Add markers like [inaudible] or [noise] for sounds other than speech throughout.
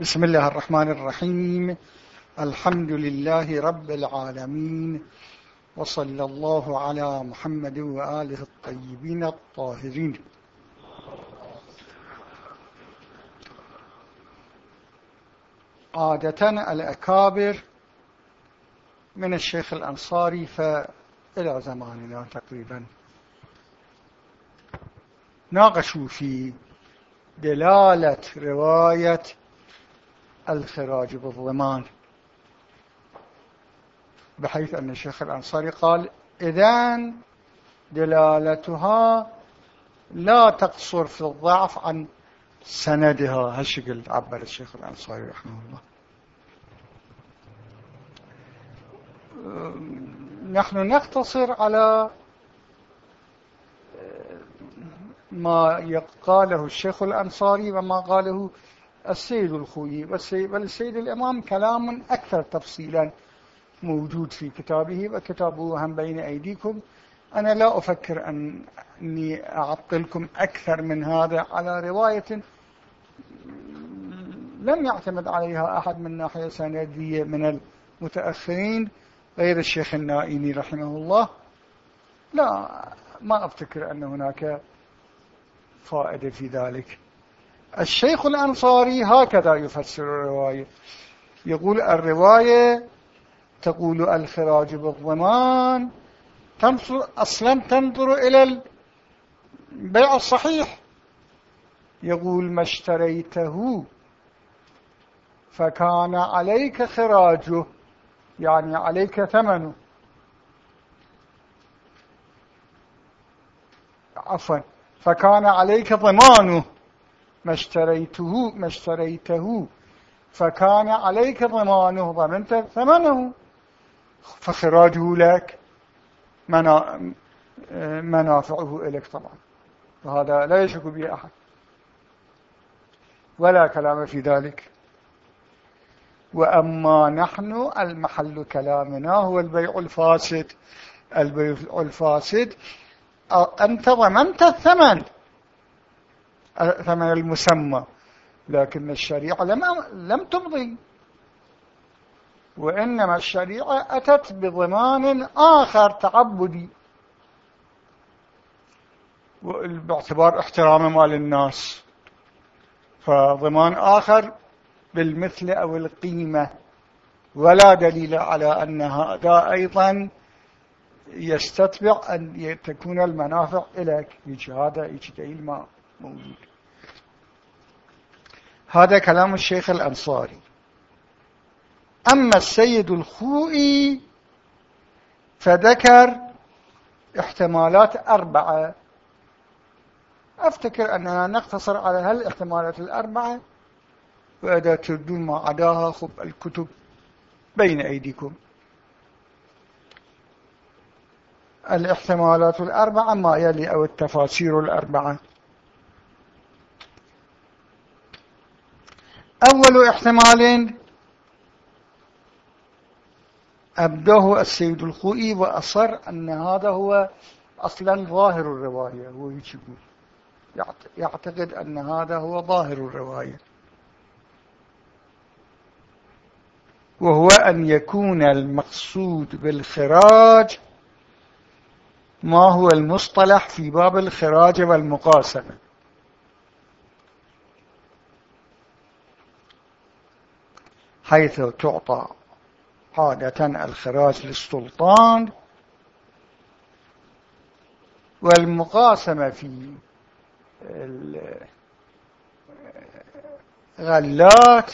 بسم الله الرحمن الرحيم. الحمد لله رب العالمين. وصلى الله على محمد وآله الطيبين الطاهرين. عادة الأكابر من الشيخ الأنصاري فإلى زماننا تقريبا. ناقشوا في دلالة رواية الخراج بالضمان بحيث أن الشيخ الأنصاري قال إذن دلالتها لا تقصر في الضعف عن سندها. هالشكل عبر الشيخ الأنصاري رحمه الله. نحن نقتصر على ما قاله الشيخ الأنصاري وما قاله السيد الخوي بل السيد الإمام كلام أكثر تفصيلا موجود في كتابه وكتابه هم بين أيديكم. أنا لا أفكر أن أني أعطلكم أكثر من هذا على رواية لم يعتمد عليها أحد من ناحية سندية من المتأخرين غير الشيخ النائمي رحمه الله. لا ما أفتكر أن هناك فائدة في ذلك. الشيخ الأنصاري هكذا يفسر الرواية. يقول الرواية تقول الخراج بالضمان أصلا تنظر إلى البيع الصحيح. يقول ما اشتريته فكان عليك خراجه يعني عليك ثمنه. عفوا فكان عليك ضمانه. ما اشتريته ما اشتريته. فكان عليك ضمانه ضمنت ثمنه. فخراجه لك منافعه لك طبعا. وهذا لا يشك به أحد. ولا كلام في ذلك. وأما نحن المحل كلامنا هو البيع الفاسد. البيع الفاسد أنت ضمنت الثمن. ثمن المسمى لكن الشريعة لم, لم تمضي. وإنما الشريعة أتت بضمان آخر تعبدي. باعتبار احترام مال الناس. فضمان آخر بالمثل أو القيمة. ولا دليل على أن هذا أيضا يستتبع أن تكون المنافع إليك. هذا دليل ما موجود. هذا كلام الشيخ الأنصاري. أما السيد الخوئي فذكر احتمالات أربعة. أفتكر أننا نقتصر على هالاحتمالات الأربعة وإذا تردون ما عداها خب الكتب بين أيديكم. الاحتمالات الأربعة ما يلي أو التفاسير الأربعة. أول احتمال أبداه السيد الخوئي وأصر أن هذا هو أصلا ظاهر الرواية هو يقول يعتقد أن هذا هو ظاهر الرواية. وهو أن يكون المقصود بالخراج ما هو المصطلح في باب الخراج والمقاسمة. حيث تعطى عادة الخراج للسلطان والمقاسمة في الغلات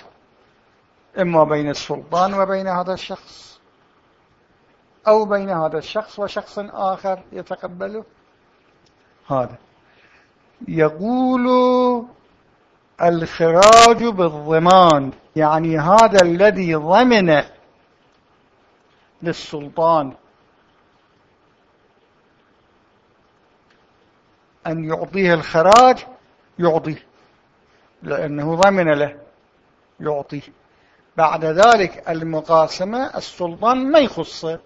إما بين السلطان وبين هذا الشخص أو بين هذا الشخص وشخص آخر يتقبله. هذا. يقول الخراج بالضمان. يعني هذا الذي ضمن للسلطان أن يعطيه الخراج يعطيه لأنه ضمن له يعطيه بعد ذلك المقاسمة السلطان ما يخصه.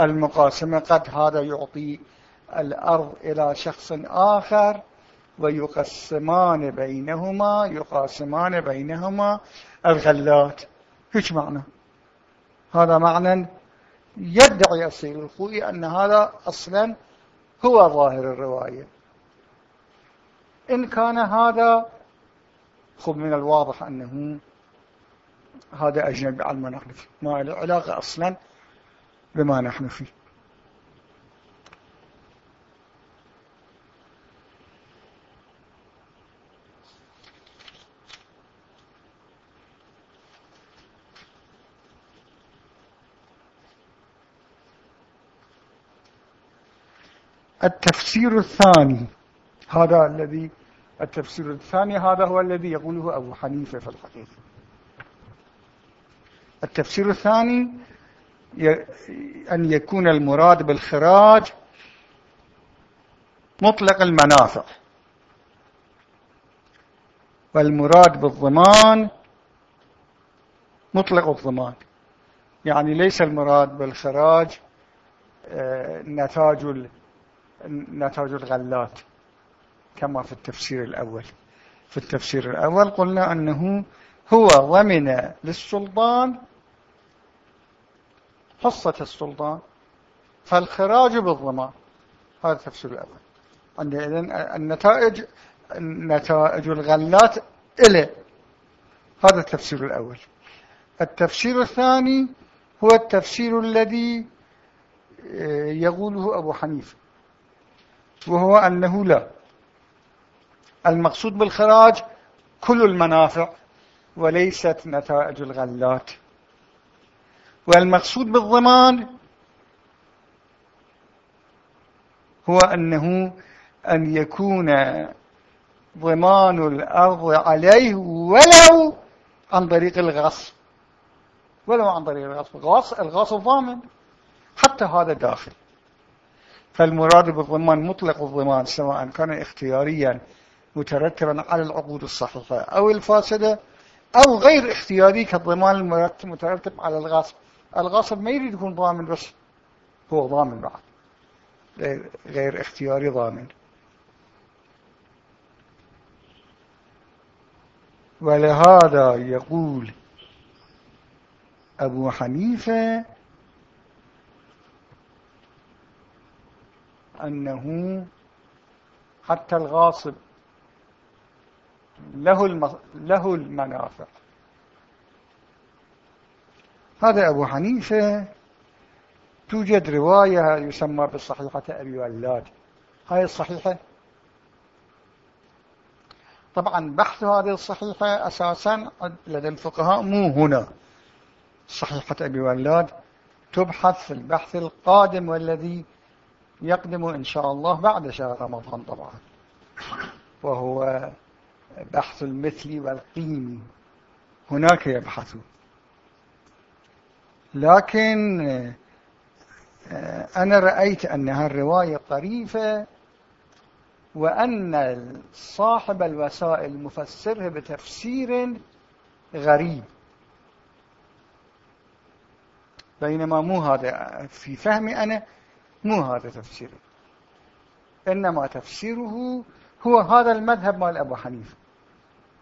المقاسمة قد هذا يعطي الأرض إلى شخص آخر. ويقسمان بينهما يقاسمان بينهما الغلات. هيك معنى؟ هذا معنى يدعي السيد الخوئي أن هذا أصلا هو ظاهر الرواية. إن كان هذا خب من الواضح أنه هذا أجنبي على ما نحن فيه ما له علاقة أصلا بما نحن فيه. التفسير الثاني. هذا الذي التفسير الثاني هذا هو الذي يقوله أبو حنيفة في الحقيقة. التفسير الثاني أن يكون المراد بالخراج مطلق المنافع. والمراد بالضمان مطلق الضمان. يعني ليس المراد بالخراج آه، نتاج نتاج الغلات كما في التفسير الأول. في التفسير الأول قلنا أنه هو ضمن للسلطان حصة السلطان فالخراج بالضمان. هذا التفسير الأول. إذن النتائج نتائج الغلات إليه هذا التفسير الأول. التفسير الثاني هو التفسير الذي آه، يقوله أبو حنيفة. وهو أنه لا. المقصود بالخراج كل المنافع وليست نتائج الغلات. والمقصود بالضمان هو أنه أن يكون ضمان الأرض عليه ولو عن طريق الغصب. ولو عن طريق الغصب. الغصب ضامن. حتى هذا داخل. فالمراد بالضمان مطلق الضمان سواء كان اختياريا مترتبا على العقود الصحيحة أو الفاسدة أو غير اختياري كالضمان المترتب على الغصب الغصب ما يريد يكون ضامن بس هو ضامن بعد. غير, اختياري ضامن. ولهذا يقول أبو حنيفة أنه حتى الغاصب له له المنافع. هذا أبو حنيفة توجد رواية يسمى بالصحيحة أبي ولاد. هاي الصحيحة؟ طبعا بحث هذه الصحيحة أساسا لدى الفقهاء مو هنا. صحيحة أبي ولاد تبحث في البحث القادم والذي يقدم إن شاء الله بعد شهر رمضان طبعا. وهو بحث المثل والقيم. هناك يبحثون لكن آه، أنا رأيت أنها الرواية طريفة وأن صاحب الوسائل مفسرها بتفسير غريب. بينما مو هذا في فهمي أنا مو هذا تفسيره. إنما تفسيره هو هذا المذهب مال أبو حنيفة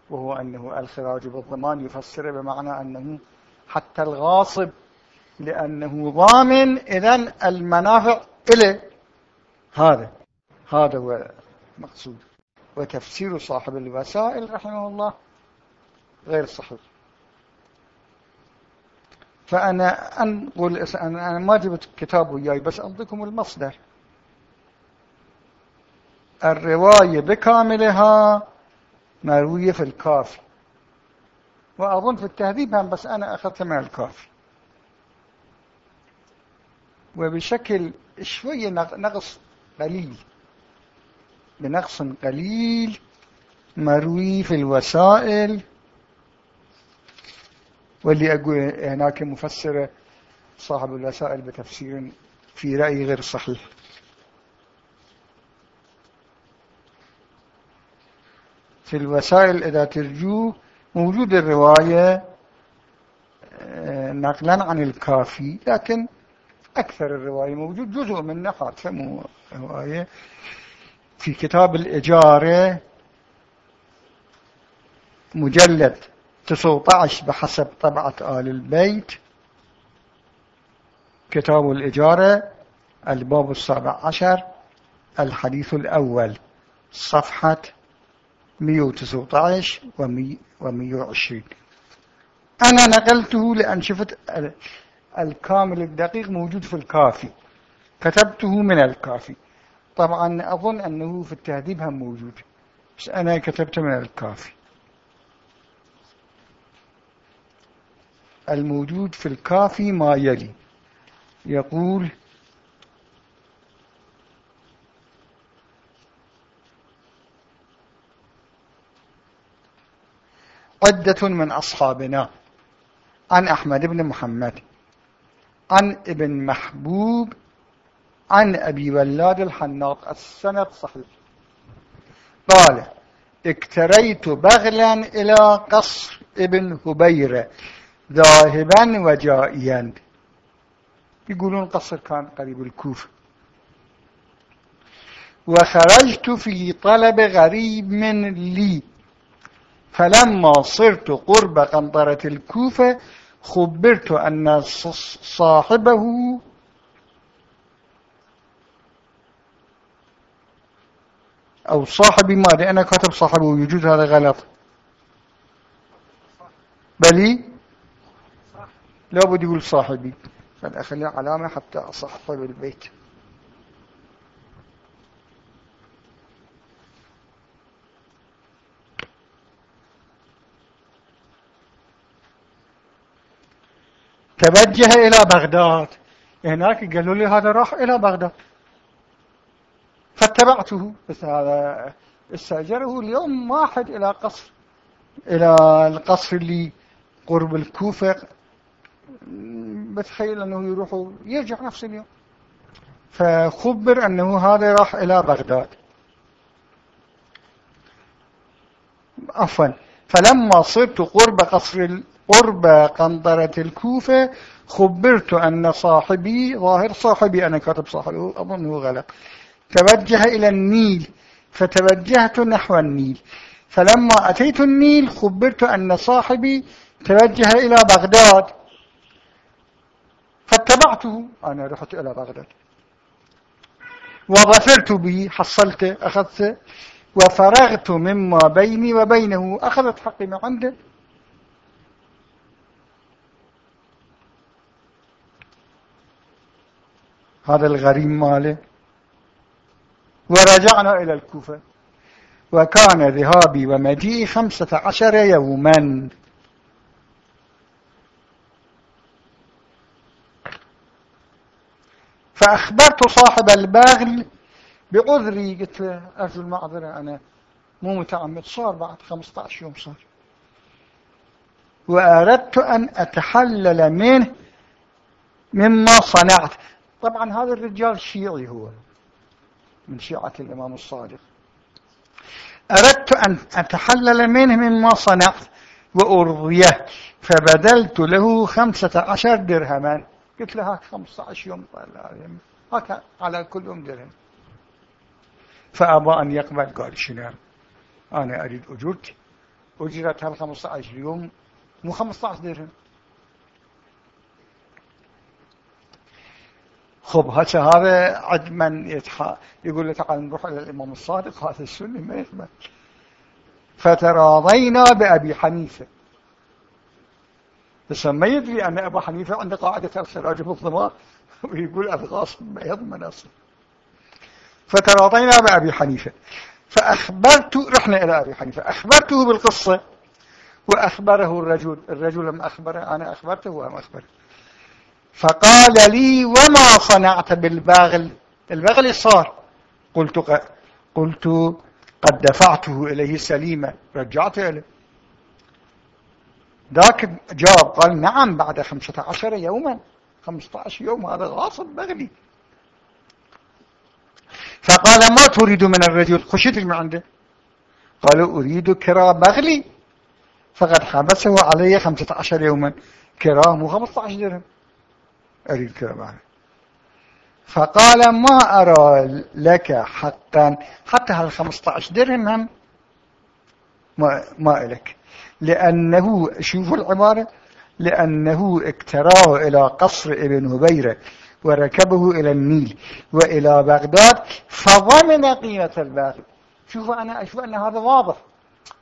وهو أنه الخراج بالضمان يفسر بمعنى أنه حتى الغاصب لأنه ضامن إذن المنافع إليه. هذا هذا هو المقصود. وتفسير صاحب الوسائل رحمه الله غير صحيح. فأنا أنقل أنا ما جبت كتاب وياي بس أعطيكم المصدر. الرواية بكاملها مروية في الكافي وأظن في التهذيب هم بس أنا أخذت من الكافي وبشكل شوية نقص قليل. بنقص قليل مروي في الوسائل. واللي أقول هناك مفسرة صاحب الوسائل بتفسير في رأي غير صحيح. في الوسائل إذا ترجو موجود الرواية آه، نقلا عن الكافي لكن أكثر الرواية موجود جزء منها حادثة رواية. في كتاب الإجارة مجلد 19 بحسب طبعة آل البيت. كتاب الإجارة الباب السابع عشر الحديث الأول صفحة 119 و 120 أنا نقلته لأن شفت الكامل الدقيق موجود في الكافي. كتبته من الكافي. طبعا أظن أنه في التهذيب هم موجود بس أنا كتبت من الكافي. الموجود في الكافي ما يلي. يقول عدة من أصحابنا عن أحمد بن محمد عن ابن محبوب عن أبي ولاد الحناط السند صحيح. قال اكتريت بغلا إلى قصر ابن هبيرة. ذاهبا وجائيا يقولون قصر كان قريب الكوفة وخرجت في طلب غريب من لي فلما صرت قرب قنطرة الكوفة خبرت أن صاحبه أو صاحبي ماذا أنا كاتب صاحبه يجوز هذا غلط. بلي لا بد يقول صاحبي. فأخلي علامة حتى أصحب البيت. توجه إلى بغداد. هناك قالوا لي هذا راح إلى بغداد. فاتبعته. بس هذا استأجره اليوم واحد إلى قصر. إلى القصر اللي قرب الكوفة. بتخيل أنه يروح يرجع نفس اليوم. فخبر أنه هذا راح إلى بغداد. عفوا. فلما صرت قرب قصر قرب قنطرة الكوفة خبرت أن صاحبي ظاهر صاحبي أنا كاتب صاحبي أظنه غلط. توجه إلى النيل. فتوجهت نحو النيل. فلما أتيت النيل خبرت أن صاحبي توجه إلى بغداد. فاتبعته. أنا رحت إلى بغداد. وظفرت به حصلته أخذته وفرغت مما بيني وبينه. أخذت حقي من عنده هذا الغريم ماله ورجعنا إلى الكوفة. وكان ذهابي ومجيئي خمسة عشر يوما. فأخبرت صاحب الباغل بعذري قلت له أرجو المعذرة أنا مو متعمد صار بعد 15 يوم صار. وأردت أن أتحلل منه مما صنعت. طبعا هذا الرجال شيعي هو من شيعة الإمام الصادق. أردت أن أتحلل منه مما صنعت وأرضيه فبدلت له خمسة عشر درهما. قلت له هاك خمسة عشر يوم هاك على كل يوم درهم. فأبى أن يقبل قال شنو؟ أنا أريد أجرتي أجرة هالخمسة عشر يوم مو خمسة عشر درهم. خب هسه هذا عد من. يقول له تعال نروح إلى الإمام الصادق هذا السنة ما يقبل فتراضينا بأبي حنيفة. بس ما يدري أن أبا حنيفة عنده قاعدة في الضمان ويقول الغاصب ما يضمن أصلا فتراضينا بأبي حنيفة. فأخبرت رحنا إلى أبي حنيفة. أخبرته بالقصة وأخبره الرجل. الرجل لما أخبره أنا أخبرته وهم أخبره فقال لي وما صنعت بالباغل؟ البغل صار قلت قلت قد دفعته إليه سليما رجعته إليه. ذاك جاب قال نعم بعد خمسة عشر يوما. خمسة عشر يوم هذا غاصب بغلي فقال ما تريد من الرجل؟ خشيت من عنده. قالوا أريد كرا بغلي فقد حبسه علي خمسة عشر يوما. كراه مو خمسة عشر درهم. أريد كرا فقال ما أرى لك حقا؟ حتى هال 15 درهم هم؟ ما, ما إلك لأنه شوفوا العبارة لأنه اكتراه إلى قصر ابن هبيرة وركبه إلى النيل وإلى بغداد فضمن قيمة الباغي شوفوا أنا أشوف أن هذا واضح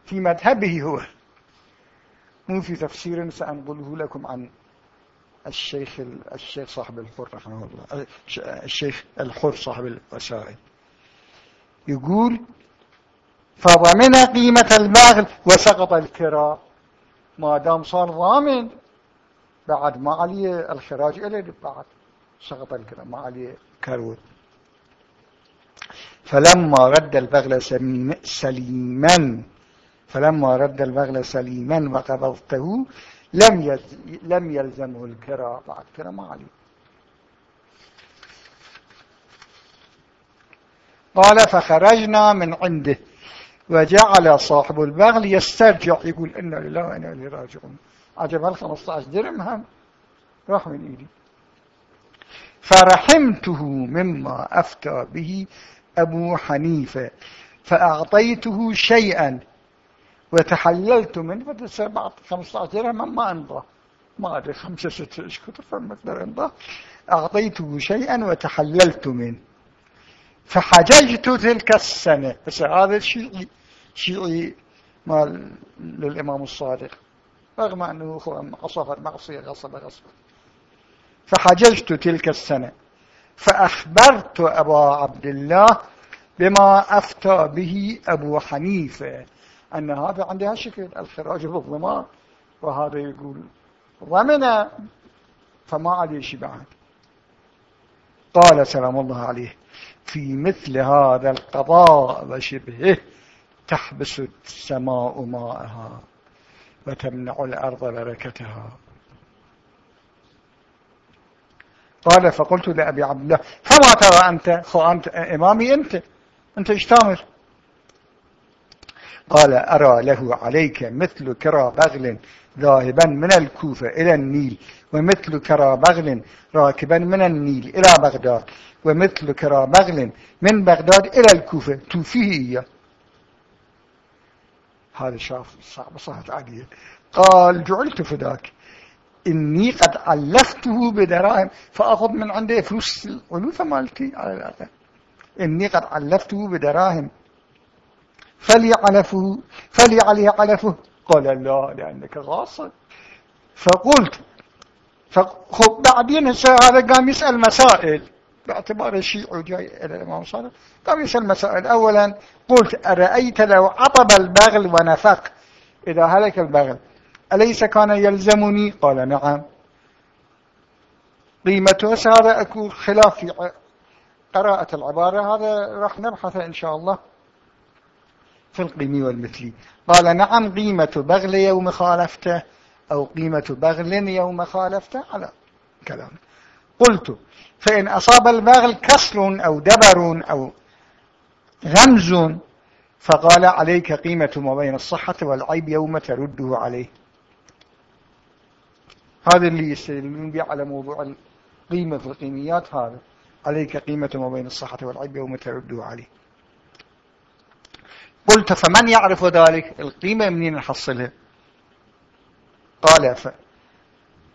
في مذهبه هو. مو في تفسير سأنقله لكم عن الشيخ الشيخ صاحب الحر رحمه الله الشيخ الحر صاحب الوسائل. يقول فضمن قيمة الباغل وسقط الكراء ما دام صار ضامن بعد ما عليه الخراج إليه بعد سقط الكراء ما عليه كروت. فلما رد البغل سليما فلما رد البغل سليما وقبضته لم لم يلزمه الكراء بعد كراء ما عليه قال فخرجنا من عنده. وجعل صاحب البغل يسترجع يقول إنا لله وإنا إليه راجعون. عجب ال 15 درهم هم؟ راح من إيدي. فرحمته مما أفتى به أبو حنيفة فأعطيته شيئا وتحللت منه فتصير بعد 15 درهم ما أنضى. ما أدري خمسة ستة إيش كتر فمقدر أنضى. أعطيته شيئا وتحللت منه. فحججت تلك السنة. بس هذا الشيء شيعي مال للإمام الصادق. رغم أنه عصفت معصية غصب غصب. فحججت تلك السنة. فأخبرت أبا عبد الله بما أفتى به أبو حنيفة. أن هذا عندها شكل الخراج بالضمان وهذا يقول ضمن فما عليه شيء بعد قال سلام الله عليه في مثل هذا القضاء وشبهه تحبس السماء ماءها وتمنع الأرض بركتها. قال فقلت لأبي عبد الله فما ترى أنت خو أنت إمامي أنت أنت اشتامر قال أرى له عليك مثل كرى بغل ذاهبا من الكوفة إلى النيل ومثل كرى بغل راكبا من النيل إلى بغداد ومثل كرى بغل من بغداد إلى الكوفة. توفيه إياه هذا شاف صعب صحت عادية قال جعلت فداك. إني قد علفته بدراهم فأخذ من عنده فلوس الألوفة مالتي. على الأقل إني قد علفته بدراهم. فلي علفه فلي عليه علفه قال لا لأنك غاصب. فقلت فخب بعدين هذا قام يسأل مسائل. باعتبار الشيء جاي إلى الإمام صادق. قام يسأل مسائل. أولا قلت أرأيت لو عطب البغل ونفق؟ إذا هلك البغل أليس كان يلزمني؟ قال نعم. قيمته هذا أكو خلاف في قراءة العبارة. هذا راح نبحث إن شاء الله. في القيم والمثلي قال نعم قيمة بغل يوم خالفته أو قيمة بغل يوم خالفته على كلام. قلت فإن أصاب البغل كسر أو دبر أو غمز فقال عليك قيمة ما بين الصحة والعيب يوم ترده عليه. هذا اللي يستدلون به على موضوع القيمة في القيميات هذا. عليك قيمة ما بين الصحة والعيب يوم ترده عليه. قلت فمن يعرف ذلك؟ القيمة منين نحصلها؟ قال ف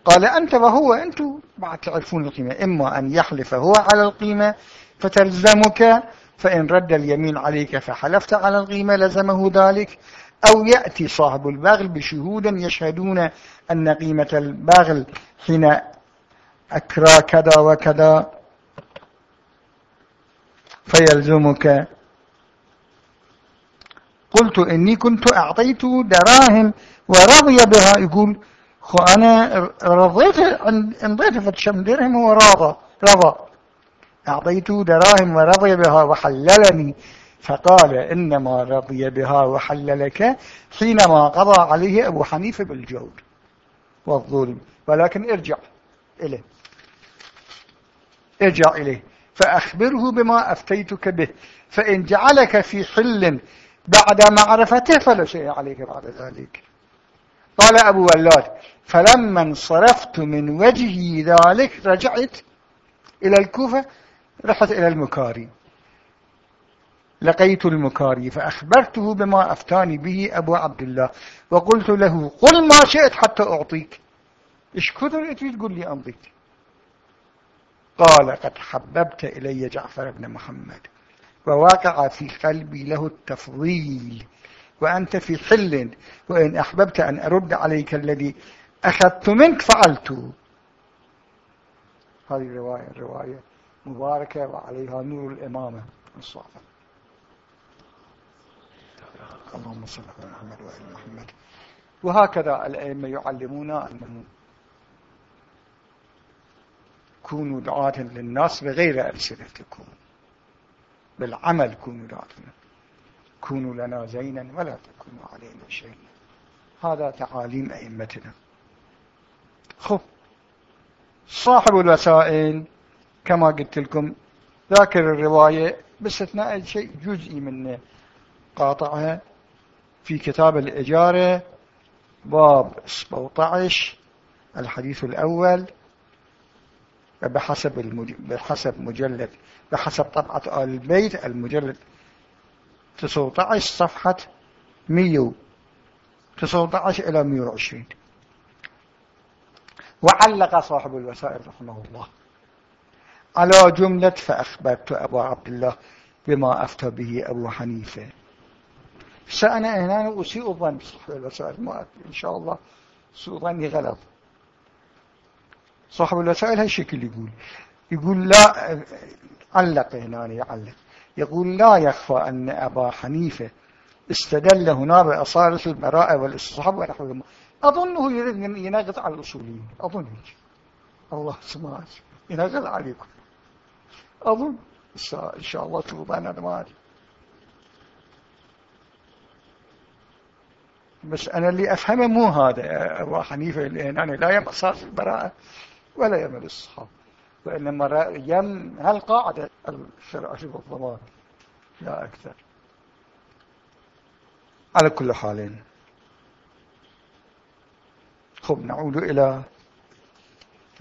قال أنت وهو أنتم بعد تعرفون القيمة. إما أن يحلف هو على القيمة فتلزمك فإن رد اليمين عليك فحلفت على القيمة لزمه ذلك. أو يأتي صاحب البغل بشهود يشهدون أن قيمة البغل حين أكرى كذا وكذا فيلزمك. قلت إني كنت أعطيت دراهم ورضي بها. يقول أنا رضيت انضيت فتشم درهم وراضى رضى. أعطيت دراهم ورضي بها وحللني. فقال إنما رضي بها وحللك حينما قضى عليه أبو حنيفة بالجور والظلم. ولكن ارجع إليه. ارجع إليه. فأخبره بما أفتيتك به. فإن جعلك في حل بعد معرفته فلا شيء عليك بعد ذلك. قال أبو ولاد فلما انصرفت من وجهي ذلك رجعت إلى الكوفة رحت إلى المكاري. لقيت المكاري فأخبرته بما أفتاني به أبو عبد الله. وقلت له قل ما شئت حتى أعطيك. إيش كثر تقول لي أمضيك قال قد حببت إلي جعفر بن محمد. وواقع في قلبي له التفضيل. وأنت في حل وإن أحببت أن أرد عليك الذي أخذت منك فعلت. هذه الرواية الرواية مباركة وعليها نور الإمامة الصحفة اللهم صل على محمد وآل محمد. وهكذا الأئمة يعلمونا أنه كونوا دعاة للناس بغير ألسنتكم. بالعمل كونوا دعاة كونوا لنا زينا ولا تكونوا علينا شيئا هذا تعاليم أئمتنا. خب صاحب الوسائل كما قلت لكم ذاكر الرواية باستثناء شيء جزئي منه. قاطعها في كتاب الإجارة باب 17 الحديث الأول. بحسب بحسب مجلد بحسب طبعة آل البيت المجلد. 19 صفحة 119 إلى 120 وعلق صاحب الوسائل رحمه الله. على جملة فأخبرت أبا عبد الله بما أفتى به أبو حنيفة. فأنا هنا أسيء الظن بصاحب الوسائل. ما إن شاء الله سوء ظني غلط. صاحب الوسائل هالشكل يقول. يقول لا علق هنا يعلق يقول لا يخفى أن أبا حنيفة استدل هنا بأصالة البراءة والاستصحاب ونحو الله أظنه يريد ينغط على الأصوليين. أظن الله سمعت ينغط عليكم. أظن. إن شاء الله تفضل أنا ما أدري. بس أنا اللي أفهمه مو هذا أبو حنيفة يعني لا يم أساس البراءة. ولا يم الاستصحاب وإنما يم هالقاعدة الشرع والضمان لا أكثر. على كل حال. خب نعود إلى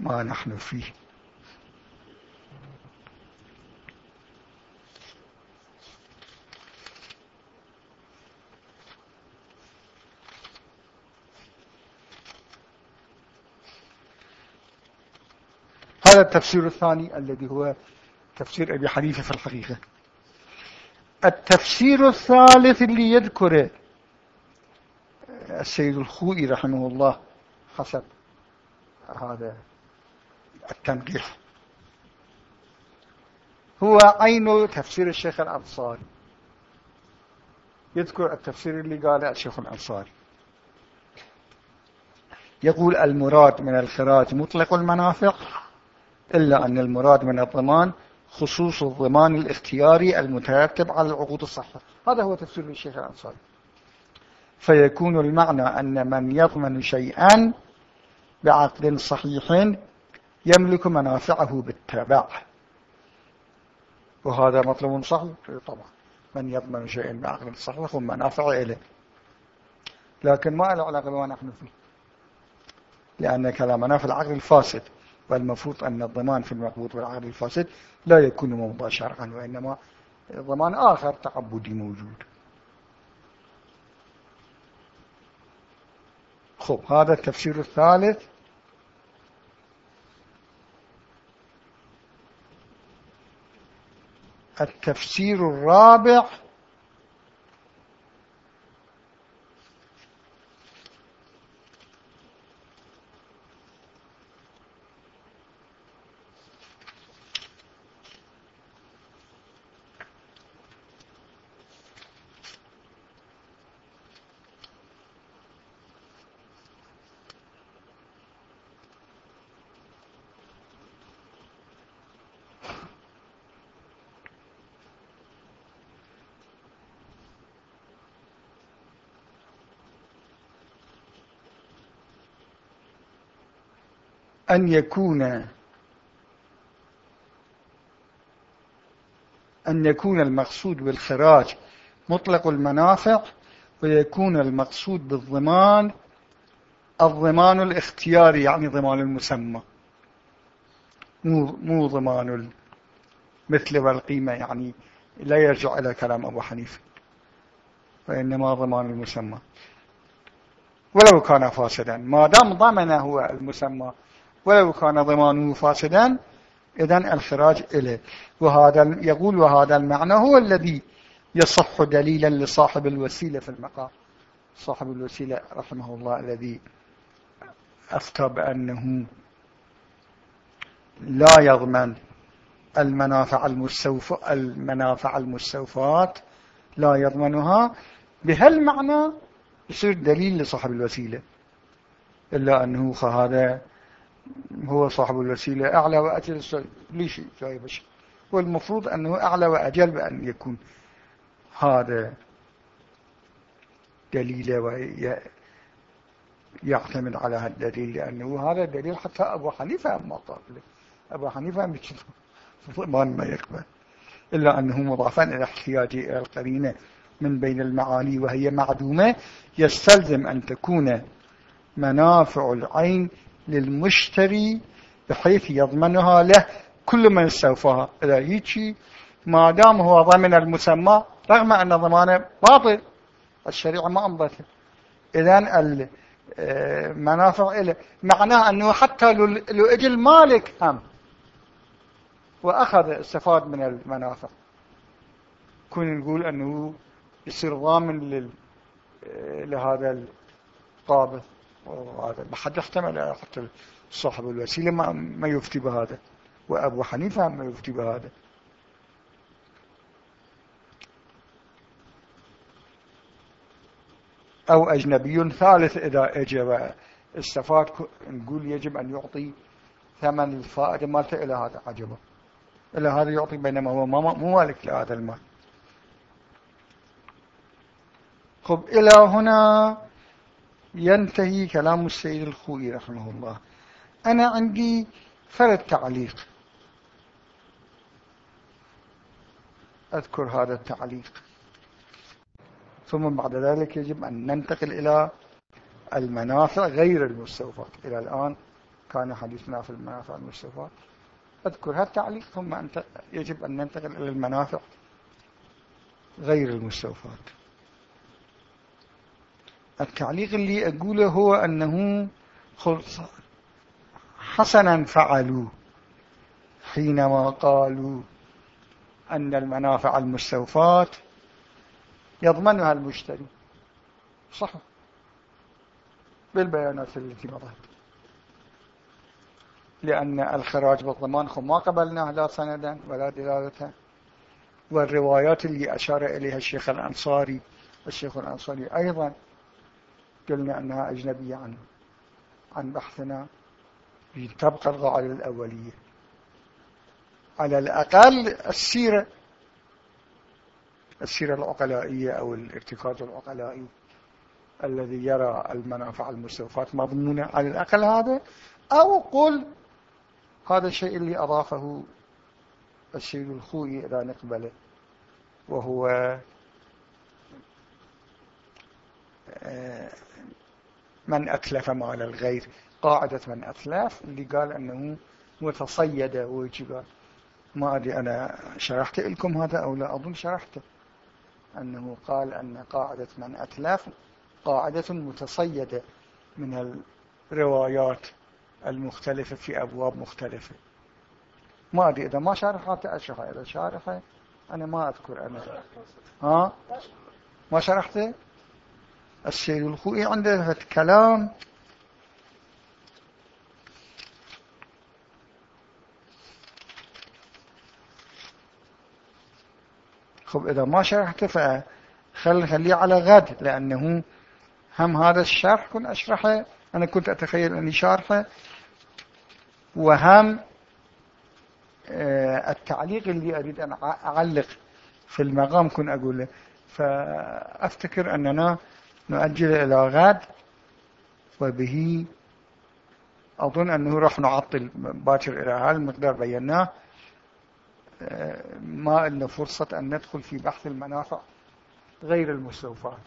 ما نحن فيه. هذا التفسير الثاني الذي هو تفسير أبي حنيفة في الحقيقة. التفسير الثالث اللي يذكره السيد الخوئي رحمه الله حسب هذا التنقيح هو عين تفسير الشيخ الأنصاري. يذكر التفسير اللي قاله الشيخ الأنصاري. يقول المراد من الخراج مطلق المنافع إلا أن المراد من الضمان خصوص الضمان الاختياري المترتب على العقود الصحيحة. هذا هو تفسير الشيخ الأنصاري. فيكون المعنى أن من يضمن شيئا بعقد صحيح يملك منافعه بالتبع. وهذا مطلوب صحيح؟ طبعا. من يضمن شيئا بعقد صحيح هم منافع إليه. لكن ما له علاقة بما نحن فيه؟ لأن كلامنا في العقد الفاسد. والمفروض أن الضمان في المقبوض والعقد الفاسد لا يكون موضوع شرعا وإنما ضمان آخر تعبدي موجود. خب هذا التفسير الثالث. التفسير الرابع. أن يكون أن يكون المقصود بالخراج مطلق المنافع ويكون المقصود بالضمان الضمان الاختياري يعني ضمان المسمى. مو مو ضمان المثل والقيمة يعني لا يرجع إلى كلام أبو حنيفة وإنما ضمان المسمى. ولو كان فاسدا. ما دام ضمن هو المسمى ولو كان ضمانه فاسدا إذن الخراج إليه. وهذا يقول وهذا المعنى هو الذي يصح دليلا لصاحب الوسيلة في المقام. صاحب الوسيلة رحمه الله الذي أفتى بأنه لا يضمن المنافع المستوف المنافع المستوفات لا يضمنها. بهالمعنى يصير دليل لصاحب الوسيلة. إلا أنه هذا هو صاحب الوسيلة أعلى وأجل ليش جاي بشر والمفروض أنه أعلى وأجل بأن يكون. هذا دليل ويعتمد على هذا الدليل لأنه هذا دليل حتى أبو حنيفة ما قابله أبو حنيفة [laughs] ما يقبل. إلا أنه مضافا إلى احتياجه إلى القرينة من بين المعاني وهي معدومة. يستلزم أن تكون منافع العين للمشتري بحيث يضمنها له كل من استوفاها إذا هيك ما دام هو ضمن المسمى رغم أن ضمانه باطل الشريعة ما أمضته إذن المنافع إله معناه أنه حتى لو اجى المالك هم وأخذ استفاد من المنافع. كون نقول أنه يصير ضامن لهذا القابض. ما حد يحتمل حتى صاحب الوسيلة. ما, ما يفتي بهذا. وأبو حنيفة ما يفتي بهذا. أو أجنبي ثالث إذا أجى استفاد نقول يجب أن يعطي ثمن الفائدة مالته إلى هذا عجبه. إلى هذا يعطي بينما هو مو مالك لهذا المال. خب إلى هنا ينتهي كلام السيد الخوي رحمه الله. أنا عندي فرد تعليق. أذكر هذا التعليق. ثم بعد ذلك يجب أن ننتقل إلى المنافع غير المستوفات. إلى الآن كان حديثنا في المنافع المستوفات. أذكر هذا التعليق ثم يجب أن ننتقل إلى المنافع غير المستوفات. التعليق اللي أقوله هو أنه حسنا فعلوا حينما قالوا أن المنافع المستوفات يضمنها المشتري. صح. بالبيانات التي مضت. لأن الخراج بالضمان ما قبلناه لا سندا ولا دلالة. والروايات اللي أشار إليها الشيخ الأنصاري الشيخ الأنصاري أيضا قلنا أنها أجنبية عن عن بحثنا. تبقى القاعدة الأولية. على الأقل السيرة السيرة العقلائية أو الارتكاز العقلائي الذي يرى المنافع المستوفات مضمونة على الأقل هذا أو قل هذا الشيء اللي أضافه السيد الخوي إذا نقبله وهو من أتلف مال الغير قاعدة من أتلف اللي قال أنه متصيد ويجي ما أدري أنا شرحت لكم هذا أو لا أظن شرحته. أنه قال أن قاعدة من أتلف قاعدة متصيدة من الروايات المختلفة في أبواب مختلفة. ما أدري إذا ما شرحت أشرحها إذا شارحة أنا ما أذكر أنا. ها؟ ما شرحته السيد الخوئي عنده كلام خب إذا ما شرحته فخل خليه على غد لأنه هم هذا الشرح كنت أشرحه. أنا كنت أتخيل أني شارحه. وهم آه، التعليق اللي أريد أن أعلق في المقام كن أقوله. فأفتكر أننا نؤجل إلى غد وبه أظن أنه راح نعطل باكر إلى هذا المقدار بيناه. ما لنا فرصة أن ندخل في بحث المنافع غير المستوفات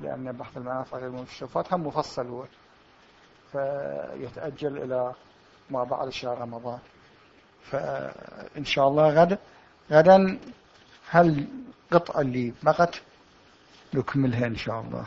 لأن بحث المنافع غير المستوفات هم مفصل هو فيتأجل إلى ما بعد شهر رمضان. فإن شاء الله غدا غدا هل القطعة اللي بقت نكملها إن شاء الله.